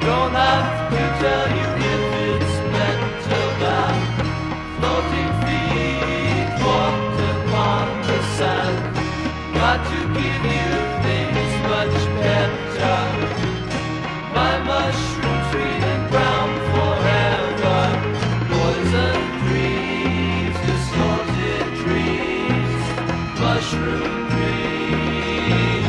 Don't have to tell you if it's floating feet walked upon the sand. Got to give you things much better. My brown forever. Dreams, distorted dreams, mushroom dreams.